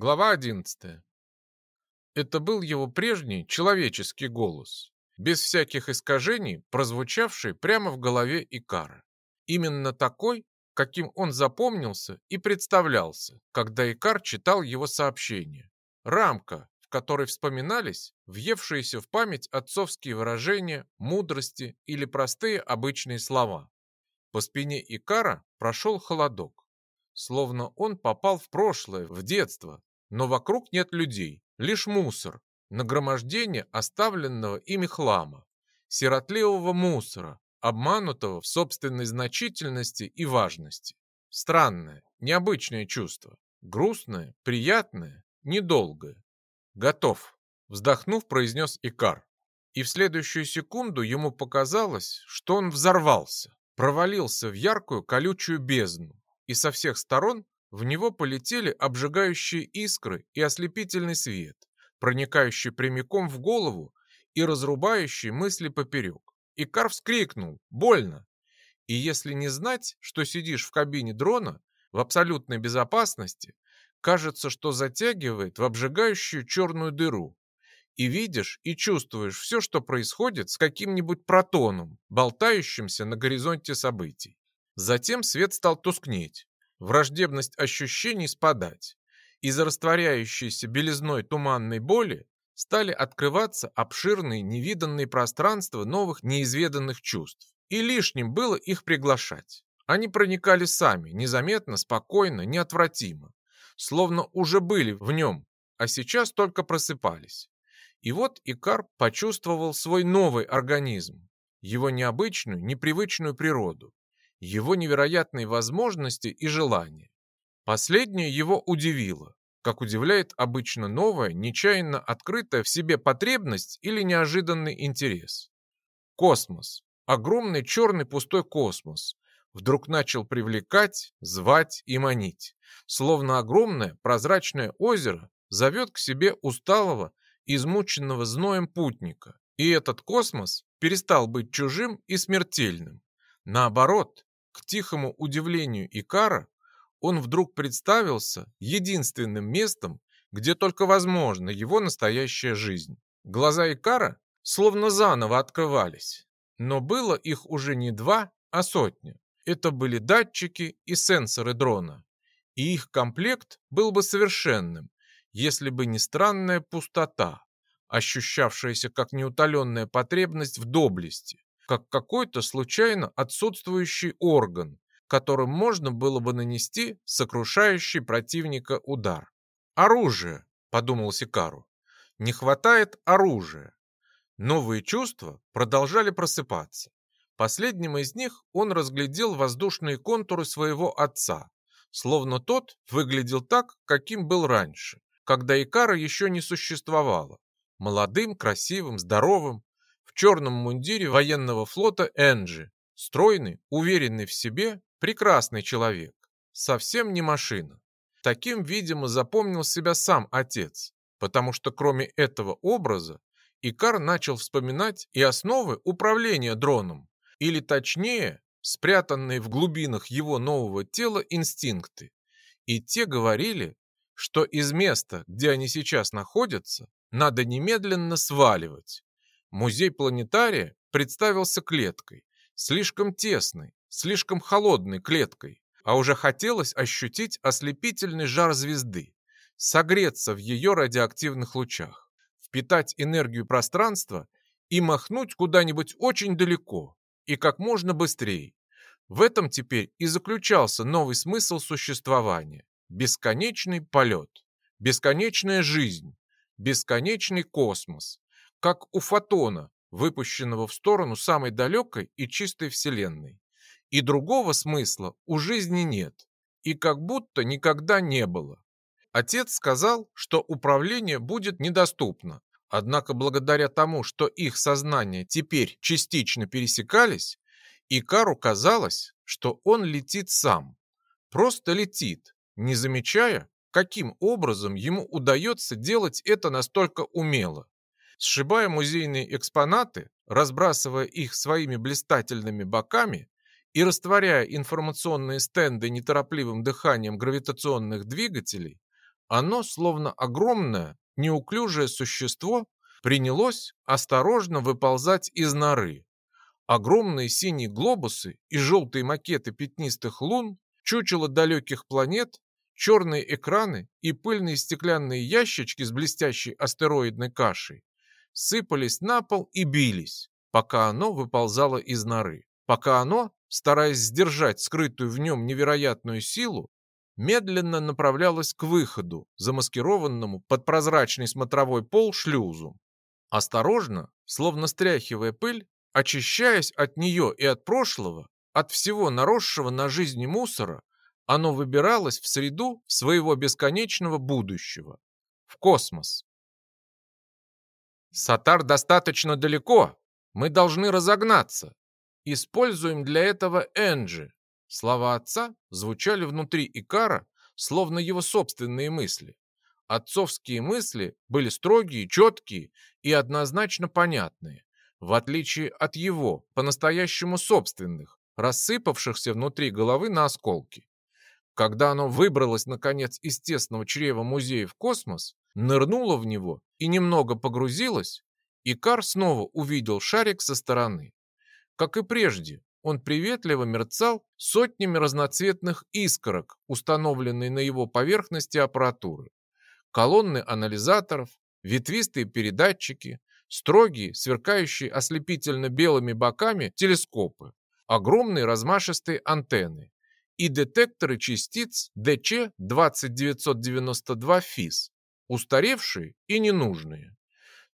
Глава 11. Это был его прежний человеческий голос, без всяких искажений, прозвучавший прямо в голове Икара. Именно такой, каким он запомнился и представлялся, когда Икар читал его сообщение. Рамка, в которой вспоминались въевшиеся в память отцовские выражения, мудрости или простые обычные слова. По спине Икара прошел холодок, словно он попал в прошлое, в детство, но вокруг нет людей, лишь мусор, нагромождение оставленного ими хлама, сиротливого мусора, обманутого в собственной значительности и важности. Странное, необычное чувство. Грустное, приятное, недолгое. «Готов», — вздохнув, произнес Икар. И в следующую секунду ему показалось, что он взорвался, провалился в яркую колючую бездну, и со всех сторон в него полетели обжигающие искры и ослепительный свет, проникающий прямиком в голову и разрубающий мысли поперек. Икар вскрикнул «Больно!» И если не знать, что сидишь в кабине дрона в абсолютной безопасности, кажется, что затягивает в обжигающую черную дыру. И видишь и чувствуешь все, что происходит с каким-нибудь протоном, болтающимся на горизонте событий. Затем свет стал тускнеть, враждебность ощущений спадать. Из растворяющейся белизной туманной боли стали открываться обширные невиданные пространства новых неизведанных чувств. И лишним было их приглашать. Они проникали сами, незаметно, спокойно, неотвратимо. Словно уже были в нем, а сейчас только просыпались. И вот Икар почувствовал свой новый организм, его необычную, непривычную природу его невероятные возможности и желания. Последнее его удивило, как удивляет обычно новая, нечаянно открытая в себе потребность или неожиданный интерес. Космос, огромный черный пустой космос, вдруг начал привлекать, звать и манить, словно огромное прозрачное озеро зовет к себе усталого, измученного зноем путника. И этот космос перестал быть чужим и смертельным. Наоборот, к тихому удивлению Икара, он вдруг представился единственным местом, где только возможна его настоящая жизнь. Глаза Икара словно заново открывались, но было их уже не два, а сотня. Это были датчики и сенсоры дрона, и их комплект был бы совершенным, если бы не странная пустота, ощущавшаяся как неутоленная потребность в доблести как какой-то случайно отсутствующий орган, которым можно было бы нанести сокрушающий противника удар. «Оружие», — подумал Сикару. «Не хватает оружия». Новые чувства продолжали просыпаться. Последним из них он разглядел воздушные контуры своего отца, словно тот выглядел так, каким был раньше, когда Икара еще не существовало. Молодым, красивым, здоровым, черном мундире военного флота Энджи. Стройный, уверенный в себе, прекрасный человек. Совсем не машина. Таким, видимо, запомнил себя сам отец, потому что кроме этого образа Икар начал вспоминать и основы управления дроном, или точнее, спрятанные в глубинах его нового тела инстинкты. И те говорили, что из места, где они сейчас находятся, надо немедленно сваливать. Музей планетария представился клеткой, слишком тесной, слишком холодной клеткой, а уже хотелось ощутить ослепительный жар звезды, согреться в ее радиоактивных лучах, впитать энергию пространства и махнуть куда-нибудь очень далеко и как можно быстрее. В этом теперь и заключался новый смысл существования. Бесконечный полет, бесконечная жизнь, бесконечный космос, как у фотона, выпущенного в сторону самой далекой и чистой Вселенной. И другого смысла у жизни нет, и как будто никогда не было. Отец сказал, что управление будет недоступно, однако благодаря тому, что их сознания теперь частично пересекались, Икару казалось, что он летит сам. Просто летит, не замечая, каким образом ему удается делать это настолько умело. Сшибая музейные экспонаты, разбрасывая их своими блистательными боками и растворяя информационные стенды неторопливым дыханием гравитационных двигателей, Оно, словно огромное, неуклюжее существо, принялось осторожно выползать из норы. Огромные синие глобусы и желтые макеты пятнистых лун, чучело далеких планет, черные экраны и пыльные стеклянные ящички с блестящей астероидной кашей сыпались на пол и бились, пока оно выползало из норы. Пока оно, стараясь сдержать скрытую в нем невероятную силу, медленно направлялось к выходу, замаскированному под прозрачный смотровой пол шлюзу. Осторожно, словно стряхивая пыль, очищаясь от нее и от прошлого, от всего наросшего на жизни мусора, оно выбиралось в среду своего бесконечного будущего, в космос. Сатар достаточно далеко, мы должны разогнаться. Используем для этого Энджи. Слова отца звучали внутри Икара, словно его собственные мысли. Отцовские мысли были строгие, четкие и однозначно понятные, в отличие от его, по-настоящему собственных, рассыпавшихся внутри головы на осколки. Когда оно выбралось, наконец, из тесного чрева музея в космос, нырнуло в него и немного погрузилось, Икар снова увидел шарик со стороны. Как и прежде, он приветливо мерцал сотнями разноцветных искорок, установленной на его поверхности аппаратуры. Колонны анализаторов, ветвистые передатчики, строгие, сверкающие ослепительно белыми боками телескопы, огромные размашистые антенны, и детекторы частиц DC-2992 ФИС, устаревшие и ненужные.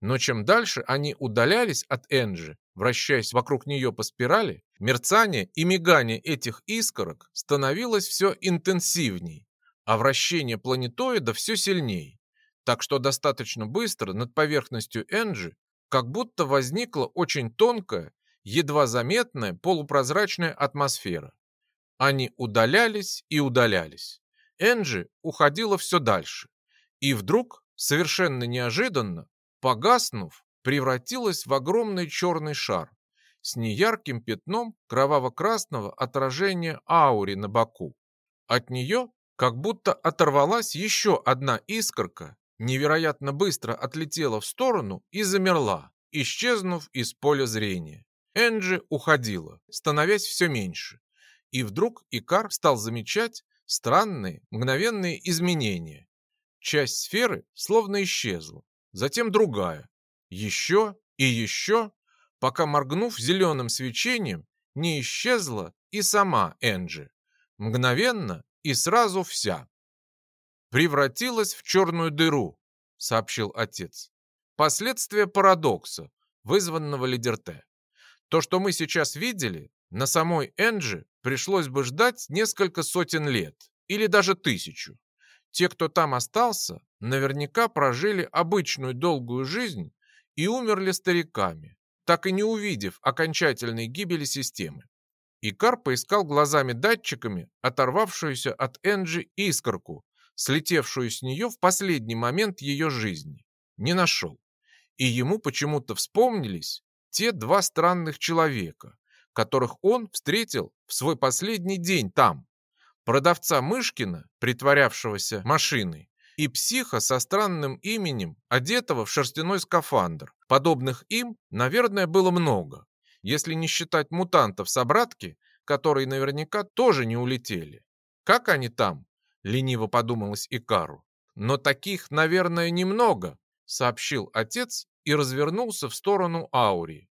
Но чем дальше они удалялись от Энджи, вращаясь вокруг нее по спирали, мерцание и мигание этих искорок становилось все интенсивней, а вращение планетоида все сильней. Так что достаточно быстро над поверхностью Энджи как будто возникла очень тонкая, едва заметная полупрозрачная атмосфера. Они удалялись и удалялись. Энджи уходила все дальше. И вдруг, совершенно неожиданно, погаснув, превратилась в огромный черный шар с неярким пятном кроваво-красного отражения аури на боку. От нее как будто оторвалась еще одна искорка, невероятно быстро отлетела в сторону и замерла, исчезнув из поля зрения. Энджи уходила, становясь все меньше. И вдруг Икар стал замечать странные, мгновенные изменения. Часть сферы словно исчезла, затем другая, еще и еще, пока, моргнув зеленым свечением, не исчезла и сама Энджи. Мгновенно и сразу вся. «Превратилась в черную дыру», — сообщил отец. «Последствия парадокса, вызванного Лидерте. То, что мы сейчас видели, на самой Энджи пришлось бы ждать несколько сотен лет или даже тысячу. Те, кто там остался, наверняка прожили обычную долгую жизнь и умерли стариками, так и не увидев окончательной гибели системы. Икар поискал глазами датчиками оторвавшуюся от Энджи искорку, слетевшую с нее в последний момент ее жизни. Не нашел. И ему почему-то вспомнились те два странных человека, которых он встретил в свой последний день там. Продавца Мышкина, притворявшегося машиной, и психа со странным именем, одетого в шерстяной скафандр. Подобных им, наверное, было много, если не считать мутантов-собратки, которые наверняка тоже не улетели. Как они там? Лениво подумалось Икару. Но таких, наверное, немного, сообщил отец и развернулся в сторону Аури.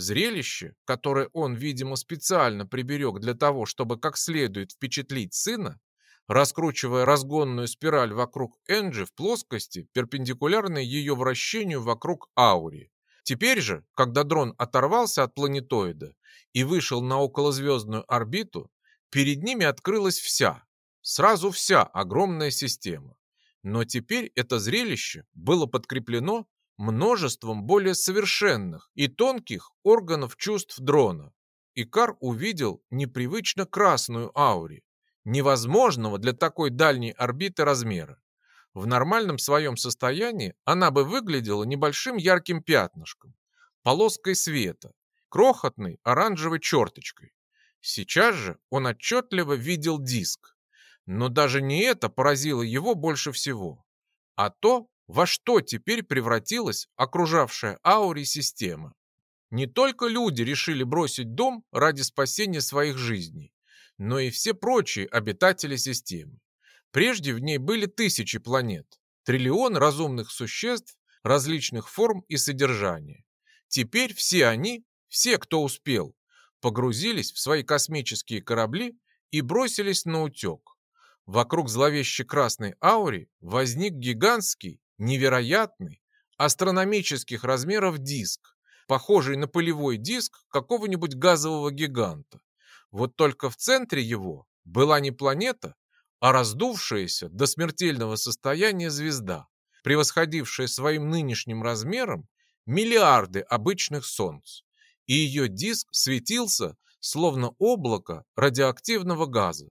Зрелище, которое он, видимо, специально приберег для того, чтобы как следует впечатлить сына, раскручивая разгонную спираль вокруг Энджи в плоскости, перпендикулярной ее вращению вокруг Аури. Теперь же, когда дрон оторвался от планетоида и вышел на околозвездную орбиту, перед ними открылась вся, сразу вся огромная система. Но теперь это зрелище было подкреплено множеством более совершенных и тонких органов чувств дрона. Икар увидел непривычно красную аури, невозможного для такой дальней орбиты размера. В нормальном своем состоянии она бы выглядела небольшим ярким пятнышком, полоской света, крохотной оранжевой черточкой. Сейчас же он отчетливо видел диск. Но даже не это поразило его больше всего, а то, во что теперь превратилась окружавшая Аури система. Не только люди решили бросить дом ради спасения своих жизней, но и все прочие обитатели системы. Прежде в ней были тысячи планет, триллион разумных существ различных форм и содержания. Теперь все они, все, кто успел, погрузились в свои космические корабли и бросились на утек. Вокруг зловещей красной аури возник гигантский, невероятный, астрономических размеров диск, похожий на полевой диск какого-нибудь газового гиганта. Вот только в центре его была не планета, а раздувшаяся до смертельного состояния звезда, превосходившая своим нынешним размером миллиарды обычных солнц. И ее диск светился, словно облако радиоактивного газа.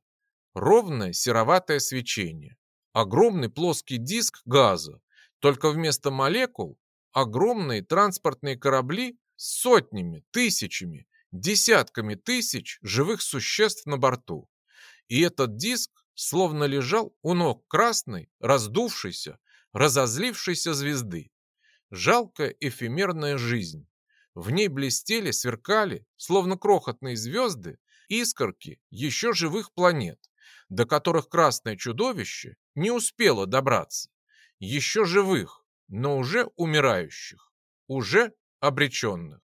Ровное сероватое свечение. Огромный плоский диск газа, только вместо молекул огромные транспортные корабли с сотнями, тысячами, десятками тысяч живых существ на борту. И этот диск словно лежал у ног красной, раздувшейся, разозлившейся звезды. Жалкая эфемерная жизнь. В ней блестели, сверкали, словно крохотные звезды, искорки еще живых планет, до которых красное чудовище не успело добраться. Еще живых, но уже умирающих, уже обреченных.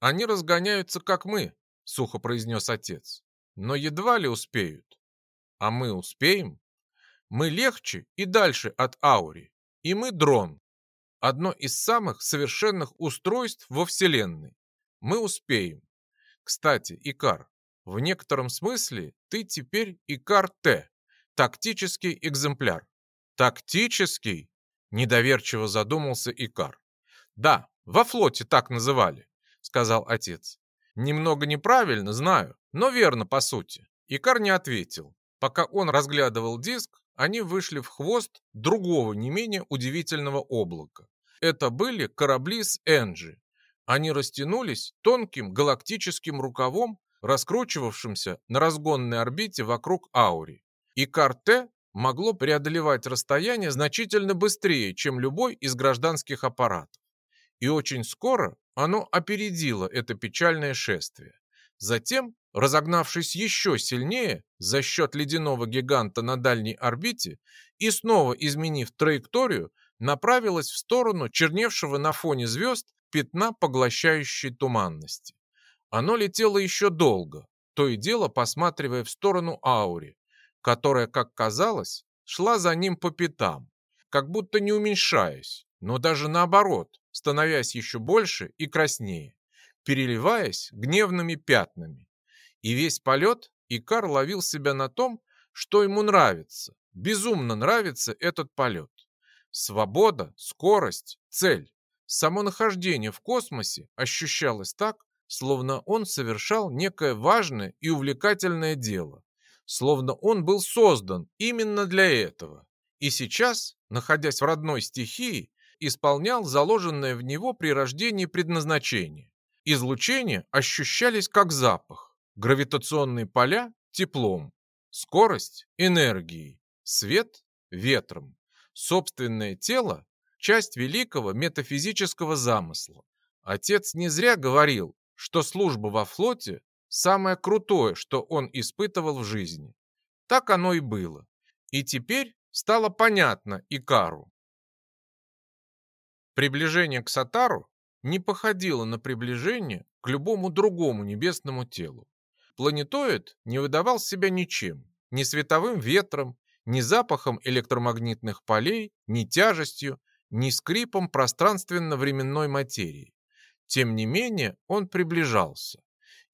Они разгоняются, как мы, сухо произнес отец, но едва ли успеют. А мы успеем? Мы легче и дальше от Аури, и мы дрон. Одно из самых совершенных устройств во Вселенной. Мы успеем. Кстати, Икар, в некотором смысле ты теперь Икар-Т, тактический экземпляр. Тактический? Недоверчиво задумался Икар. «Да, во флоте так называли», — сказал отец. «Немного неправильно, знаю, но верно по сути». Икар не ответил. Пока он разглядывал диск, они вышли в хвост другого не менее удивительного облака. Это были корабли с Энджи. Они растянулись тонким галактическим рукавом, раскручивавшимся на разгонной орбите вокруг Аури. Икар-Т могло преодолевать расстояние значительно быстрее, чем любой из гражданских аппаратов. И очень скоро оно опередило это печальное шествие. Затем, разогнавшись еще сильнее за счет ледяного гиганта на дальней орбите и снова изменив траекторию, направилось в сторону черневшего на фоне звезд пятна поглощающей туманности. Оно летело еще долго, то и дело посматривая в сторону Аури, которая, как казалось, шла за ним по пятам, как будто не уменьшаясь, но даже наоборот, становясь еще больше и краснее, переливаясь гневными пятнами. И весь полет Икар ловил себя на том, что ему нравится, безумно нравится этот полет. Свобода, скорость, цель. Само нахождение в космосе ощущалось так, словно он совершал некое важное и увлекательное дело, словно он был создан именно для этого. И сейчас, находясь в родной стихии, исполнял заложенное в него при рождении предназначение. Излучения ощущались как запах, гравитационные поля – теплом, скорость – энергией, свет – ветром, собственное тело – часть великого метафизического замысла. Отец не зря говорил, что служба во флоте самое крутое, что он испытывал в жизни. Так оно и было. И теперь стало понятно Икару. Приближение к Сатару не походило на приближение к любому другому небесному телу. Планетоид не выдавал себя ничем, ни световым ветром, ни запахом электромагнитных полей, ни тяжестью, ни скрипом пространственно-временной материи. Тем не менее, он приближался.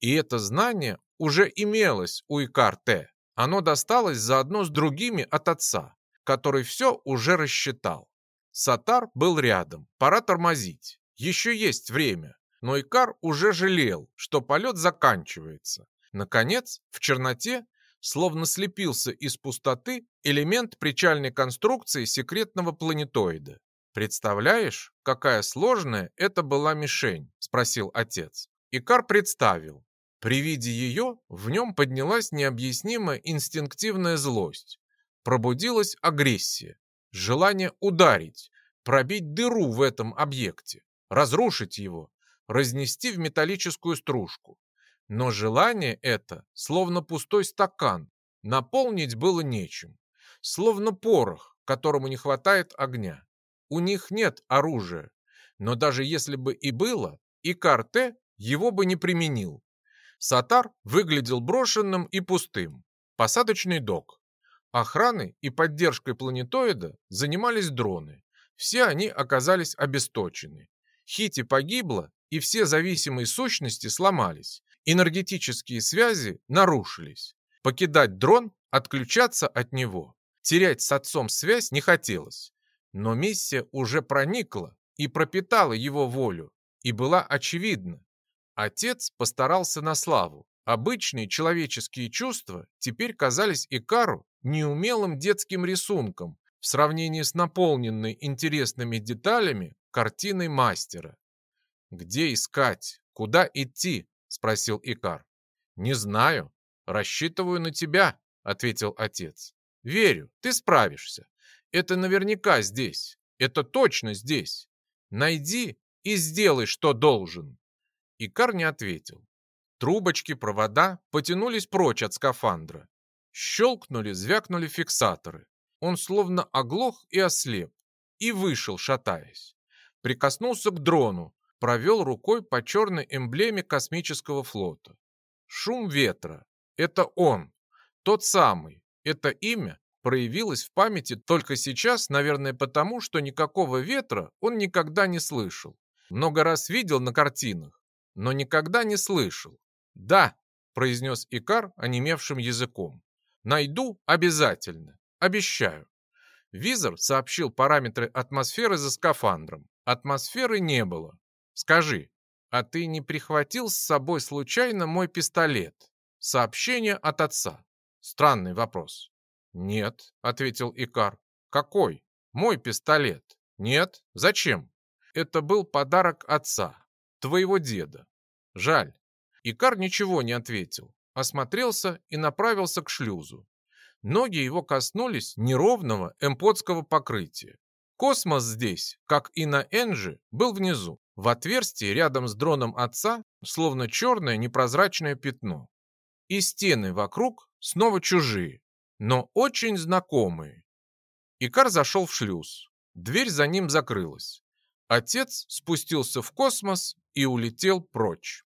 И это знание уже имелось у Икар-Т. Оно досталось заодно с другими от отца, который все уже рассчитал. Сатар был рядом, пора тормозить. Еще есть время. Но Икар уже жалел, что полет заканчивается. Наконец, в черноте, словно слепился из пустоты элемент причальной конструкции секретного планетоида. «Представляешь, какая сложная это была мишень?» – спросил отец. Икар представил. При виде ее в нем поднялась необъяснимая инстинктивная злость. пробудилась агрессия, желание ударить, пробить дыру в этом объекте, разрушить его, разнести в металлическую стружку. Но желание это, словно пустой стакан, наполнить было нечем, словно порох, которому не хватает огня. У них нет оружия, но даже если бы и было, и Карте его бы не применил. Сатар выглядел брошенным и пустым. Посадочный док. Охраной и поддержкой планетоида занимались дроны. Все они оказались обесточены. Хити погибла, и все зависимые сущности сломались. Энергетические связи нарушились. Покидать дрон, отключаться от него. Терять с отцом связь не хотелось. Но миссия уже проникла и пропитала его волю, и была очевидна. Отец постарался на славу. Обычные человеческие чувства теперь казались Икару неумелым детским рисунком в сравнении с наполненной интересными деталями картиной мастера. «Где искать? Куда идти?» – спросил Икар. «Не знаю. Рассчитываю на тебя», – ответил отец. «Верю, ты справишься. Это наверняка здесь. Это точно здесь. Найди и сделай, что должен». Икар не ответил. Трубочки, провода потянулись прочь от скафандра. Щелкнули, звякнули фиксаторы. Он словно оглох и ослеп. И вышел, шатаясь. Прикоснулся к дрону, провел рукой по черной эмблеме космического флота. Шум ветра. Это он. Тот самый. Это имя проявилось в памяти только сейчас, наверное, потому, что никакого ветра он никогда не слышал. Много раз видел на картинах, но никогда не слышал. «Да», — произнес Икар онемевшим языком. «Найду обязательно. Обещаю». Визор сообщил параметры атмосферы за скафандром. Атмосферы не было. «Скажи, а ты не прихватил с собой случайно мой пистолет?» Сообщение от отца. Странный вопрос. «Нет», — ответил Икар. «Какой? Мой пистолет?» «Нет. Зачем?» «Это был подарок отца, твоего деда. Жаль». Икар ничего не ответил, осмотрелся и направился к шлюзу. Ноги его коснулись неровного эмподского покрытия. Космос здесь, как и на Энджи, был внизу. В отверстии рядом с дроном отца словно черное непрозрачное пятно. И стены вокруг снова чужие, но очень знакомые. Икар зашел в шлюз. Дверь за ним закрылась. Отец спустился в космос и улетел прочь.